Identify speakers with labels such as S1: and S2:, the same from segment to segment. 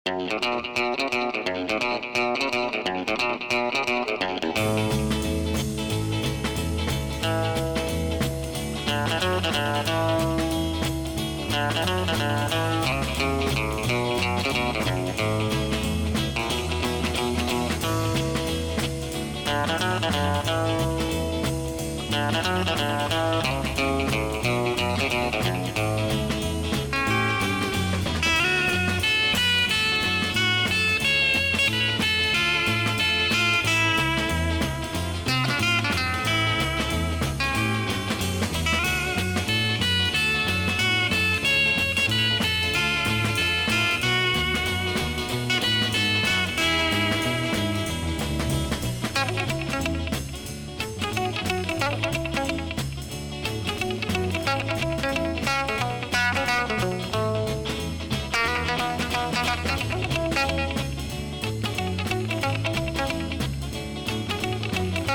S1: Na na na na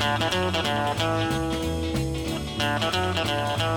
S1: Thank you.